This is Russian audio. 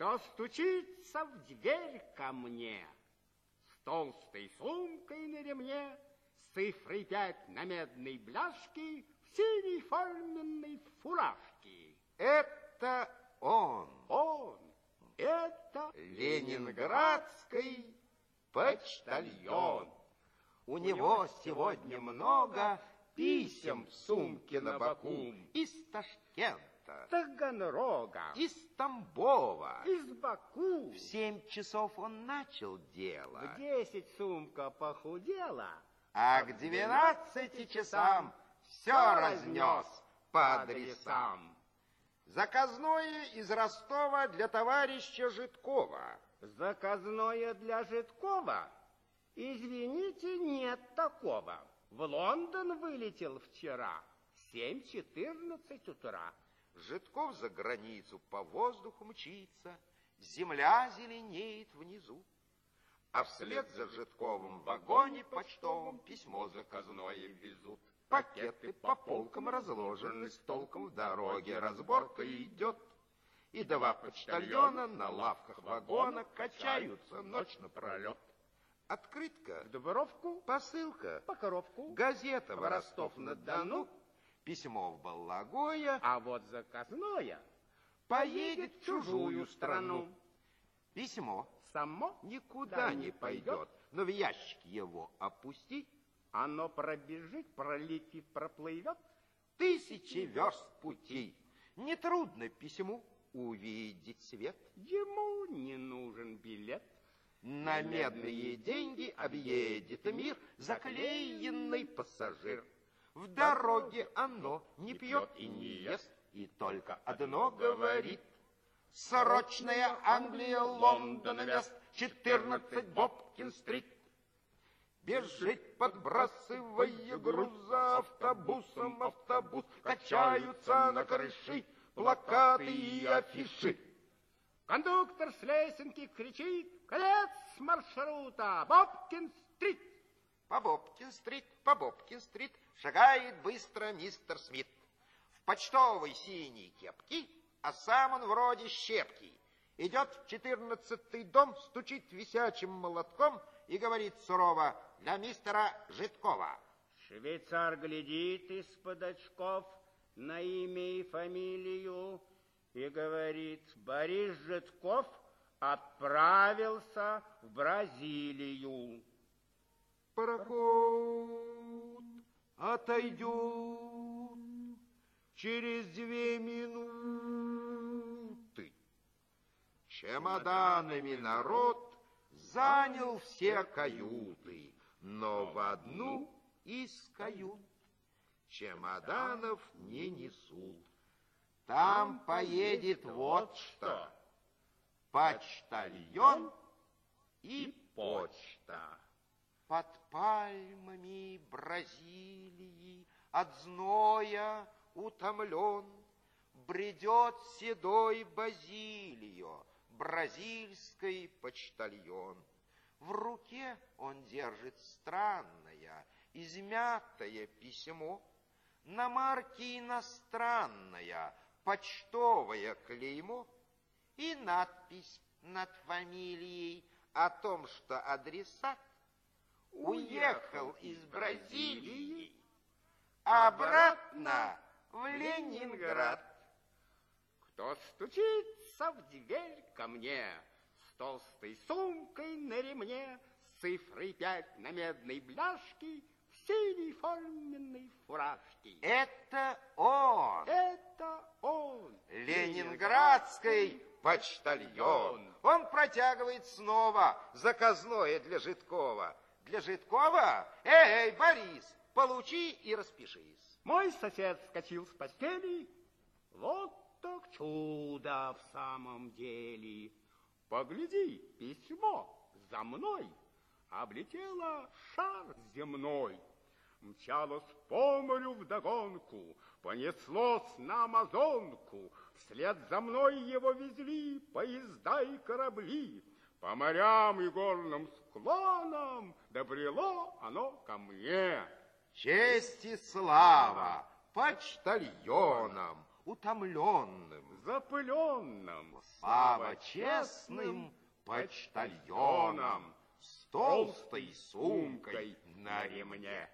Кто стучится в дверь ко мне? С толстой сумкой на ремне, с цифрой пять на медной бляшке, в синей форменной фуражке. Это он. Он. Это Ленинградский почтальон. У него сегодня много писем в сумке на боку. Из Ташкента, Таганрога, из Тамбова. из Баку. В семь часов он начал дело, В десять сумка похудела, а к двенадцати часам все разнес по адресам. Заказное из Ростова для товарища Житкова. Заказное для Житкова? Извините, нет такого. В Лондон вылетел вчера в 7.14 утра. Житков за границу по воздуху мчится, земля зеленеет внизу. А вслед за Житковым в вагоне почтовом письмо заказное везут. Пакеты по полкам разложены, с толком в дороге разборка идет. И два почтальона на лавках вагона качаются ночь напролет. Открытка, В Дубровку, посылка, по коробку, газета в Ростов-на-Дону, письмо в Баллагое, а вот заказное поедет в чужую страну. Письмо само никуда не пойдет, но в ящик его опусти, Оно пробежит, пролетит, проплывет. тысячи верст пути. Нетрудно письму увидеть свет. Ему не нужен билет. На медные деньги объедет мир заклеенный пассажир. В дороге оно не пьет и не ест, и только одно говорит. Срочная Англия, Лондон, Вест, 14 Бобкин-стрит. Бежит, подбрасывая груза автобусом, автобус, качаются на крыши плакаты и афиши. Кондуктор с лесенки кричит, конец маршрута, Бобкин-стрит. По Бобкин-стрит, по Бобкин-стрит шагает быстро мистер Смит. В почтовой синей кепке, а сам он вроде щепки. Идет в четырнадцатый дом, стучит висячим молотком и говорит сурово для мистера Житкова. Швейцар глядит из-под очков на имя и фамилию и говорит, Борис Житков отправился в Бразилию. Пароход отойдет через две минуты. Чемоданами народ занял все каюты, но в одну из кают чемоданов не несут. Там поедет вот что. Почтальон и почта. Под пальмами Бразилии от зноя утомлен Бредет седой Базилио, бразильский почтальон. В руке он держит странное, измятое письмо, На марке иностранное, почтовое клеймо И надпись над фамилией о том, что адресат уехал из Бразилии обратно в Ленинград. Кто стучится в дверь ко мне с толстой сумкой на ремне, с цифрой пять на медной бляшке, в синей форменной фуражке? Это он, Это он, ленинградский почтальон. Он протягивает снова заказное для Житкова. Для Житкова? Эй, Борис, получи и распишись. Мой сосед вскочил с постели. Вот так чудо в самом деле. Погляди, письмо за мной облетело шар земной. Мчалось по морю вдогонку, понеслось на Амазонку. Вслед за мной его везли поезда и корабли. По морям и горным склонам добрело оно ко мне. Честь и слава почтальонам, утомленным, запыленным, слава честным почтальонам с толстой сумкой на ремне.